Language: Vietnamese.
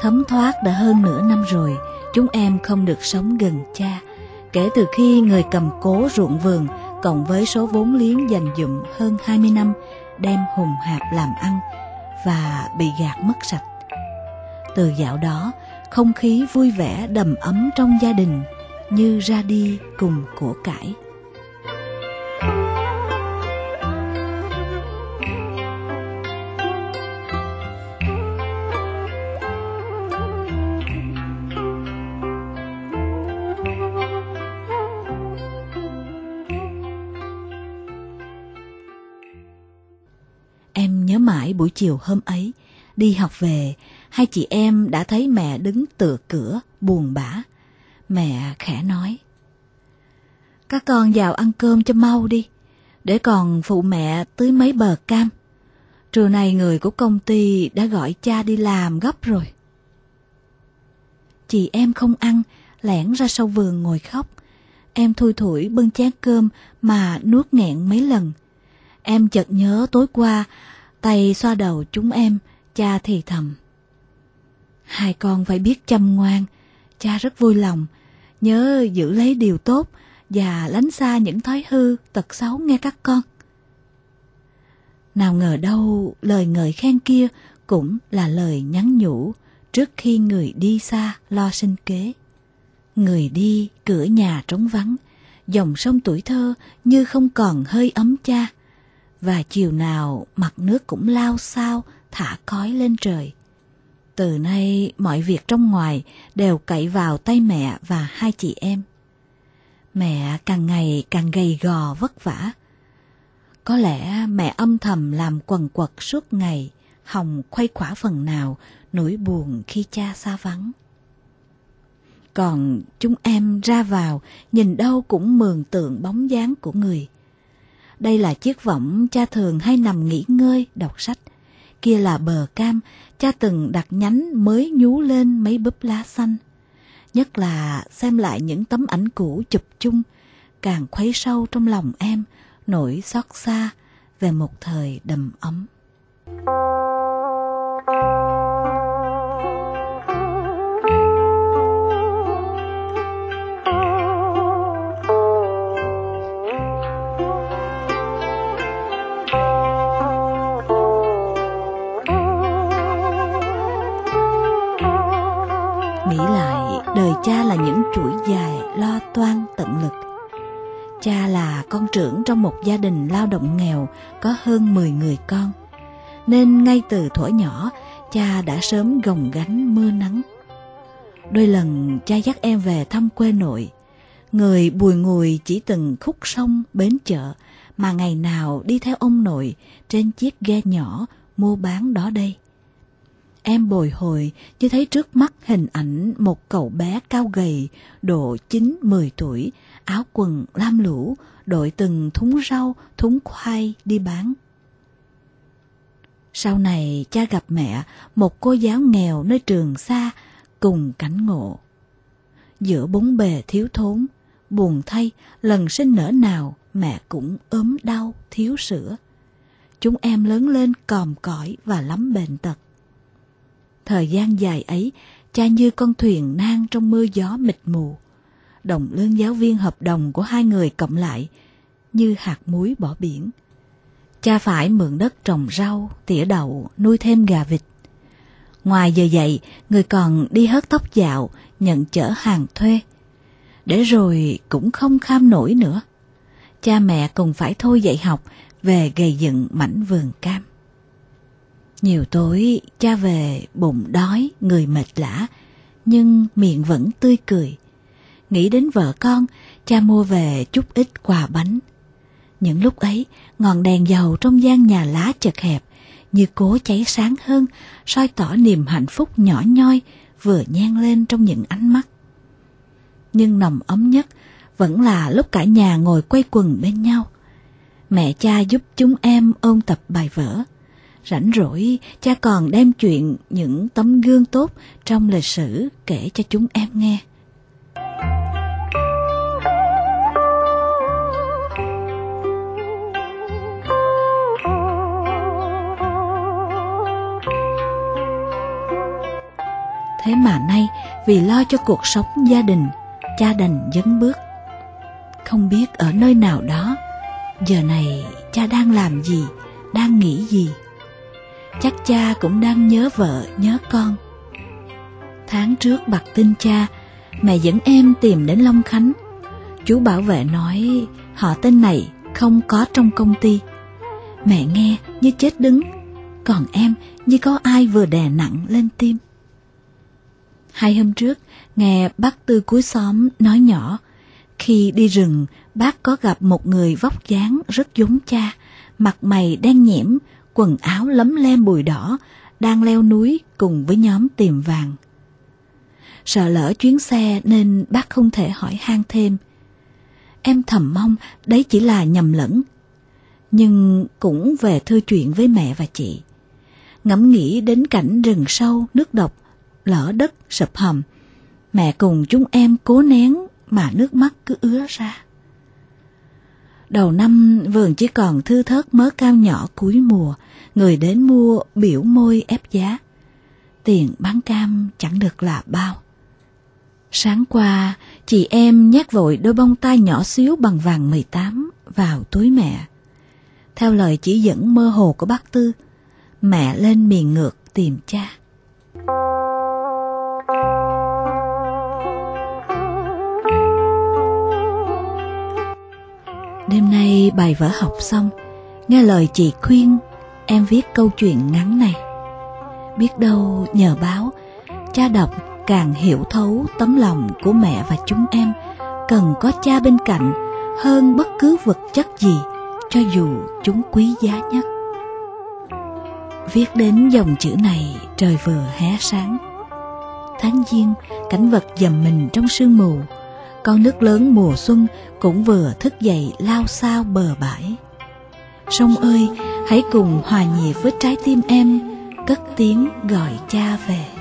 Thấm thoát đã hơn nửa năm rồi, chúng em không được sống gần cha. Kể từ khi người cầm cố ruộng vườn, cộng với số vốn liếng dành dụm hơn 20 năm, đem hùng hạp làm ăn và bị gạt mất sạch. Từ dạo đó, không khí vui vẻ đầm ấm trong gia đình như ra đi cùng của cải. Mãi buổi chiều hôm ấy, đi học về, hai chị em đã thấy mẹ đứng tựa cửa, buồn bã. Mẹ khẽ nói. Các con vào ăn cơm cho mau đi, để còn phụ mẹ tưới mấy bờ cam. Trưa nay người của công ty đã gọi cha đi làm gấp rồi. Chị em không ăn, lẻn ra sau vườn ngồi khóc. Em thui thủi bưng chén cơm mà nuốt nghẹn mấy lần. Em chợt nhớ tối qua, tay xoa đầu chúng em, cha thì thầm. Hai con phải biết chăm ngoan, cha rất vui lòng, nhớ giữ lấy điều tốt và lánh xa những thói hư, tật xấu nghe các con. Nào ngờ đâu lời ngợi khen kia cũng là lời nhắn nhủ trước khi người đi xa lo sinh kế. Người đi cửa nhà trống vắng, dòng sông tuổi thơ như không còn hơi ấm cha. Và chiều nào mặt nước cũng lao sao thả cói lên trời. Từ nay mọi việc trong ngoài đều cậy vào tay mẹ và hai chị em. Mẹ càng ngày càng gầy gò vất vả. Có lẽ mẹ âm thầm làm quần quật suốt ngày, hòng khuây khỏa phần nào nỗi buồn khi cha xa vắng. Còn chúng em ra vào, nhìn đâu cũng mường tượng bóng dáng của người. Đây là chiếc võng cha thường hay nằm nghỉ ngơi, đọc sách. Kia là bờ cam, cha từng đặt nhánh mới nhú lên mấy búp lá xanh. Nhất là xem lại những tấm ảnh cũ chụp chung, càng khuấy sâu trong lòng em, nỗi xót xa về một thời đầm ấm. Nghĩ là dài lo toan tận lực. Cha là con trưởng trong một gia đình lao động nghèo có hơn 10 người con. Nên ngay từ thuở nhỏ, cha đã sớm gồng gánh mưa nắng. Đôi lần cha dắt em về thăm quê nội, người bùi ngùi chỉ từng khúc sông bến chợ mà ngày nào đi theo ông nội trên chiếc ghe nhỏ mua bán đó đây. Em bồi hồi như thấy trước mắt hình ảnh một cậu bé cao gầy, độ 9-10 tuổi, áo quần lam lũ, đội từng thúng rau, thúng khoai đi bán. Sau này cha gặp mẹ, một cô giáo nghèo nơi trường xa, cùng cảnh ngộ. Giữa bốn bề thiếu thốn, buồn thay, lần sinh nở nào mẹ cũng ốm đau, thiếu sữa. Chúng em lớn lên còm cõi và lắm bệnh tật. Thời gian dài ấy, cha như con thuyền nang trong mưa gió mịt mù. Đồng lương giáo viên hợp đồng của hai người cộng lại, như hạt muối bỏ biển. Cha phải mượn đất trồng rau, tỉa đậu, nuôi thêm gà vịt. Ngoài giờ dạy, người còn đi hớt tóc dạo, nhận chở hàng thuê. Để rồi cũng không kham nổi nữa. Cha mẹ cùng phải thôi dạy học về gầy dựng mảnh vườn cam. Nhiều tối cha về bụng đói, người mệt lã, nhưng miệng vẫn tươi cười. Nghĩ đến vợ con, cha mua về chút ít quà bánh. Những lúc ấy, ngọn đèn dầu trong gian nhà lá chật hẹp, như cố cháy sáng hơn, soi tỏ niềm hạnh phúc nhỏ nhoi vừa nhen lên trong những ánh mắt. Nhưng nồng ấm nhất vẫn là lúc cả nhà ngồi quay quần bên nhau. Mẹ cha giúp chúng em ôn tập bài vở Rảnh rỗi, cha còn đem chuyện những tấm gương tốt trong lịch sử kể cho chúng em nghe. Thế mà nay vì lo cho cuộc sống gia đình, cha đành dấn bước. Không biết ở nơi nào đó, giờ này cha đang làm gì, đang nghĩ gì. Chắc cha cũng đang nhớ vợ, nhớ con. Tháng trước bạc tin cha, mẹ dẫn em tìm đến Long Khánh. Chú bảo vệ nói họ tên này không có trong công ty. Mẹ nghe như chết đứng, còn em như có ai vừa đè nặng lên tim. Hai hôm trước, nghe bác Tư cuối xóm nói nhỏ, khi đi rừng, bác có gặp một người vóc dáng rất giống cha, mặt mày đen nhiễm quần áo lấm lem bùi đỏ, đang leo núi cùng với nhóm tìm vàng. Sợ lỡ chuyến xe nên bác không thể hỏi han thêm. Em thầm mong đấy chỉ là nhầm lẫn. Nhưng cũng về thư chuyện với mẹ và chị. Ngẫm nghĩ đến cảnh rừng sâu, nước độc, lỡ đất, sập hầm. Mẹ cùng chúng em cố nén mà nước mắt cứ ứa ra. Đầu năm vườn chỉ còn thư thớt mớ cao nhỏ cuối mùa, người đến mua biểu môi ép giá. Tiền bán cam chẳng được là bao. Sáng qua, chị em nhét vội đôi bông tai nhỏ xíu bằng vàng 18 vào túi mẹ. Theo lời chỉ dẫn mơ hồ của bác Tư, mẹ lên miền ngược tìm cha. Đêm nay bài vở học xong, nghe lời chị khuyên, em viết câu chuyện ngắn này. Biết đâu nhờ báo, cha đọc càng hiểu thấu tấm lòng của mẹ và chúng em cần có cha bên cạnh hơn bất cứ vật chất gì cho dù chúng quý giá nhất. Viết đến dòng chữ này trời vừa hé sáng. Tháng giêng, cảnh vật dầm mình trong sương mù, con nước lớn mùa xuân cũng vừa thức dậy lao sao bờ bãi. Sông ơi, hãy cùng hòa nhịp với trái tim em, cất tiếng gọi cha về.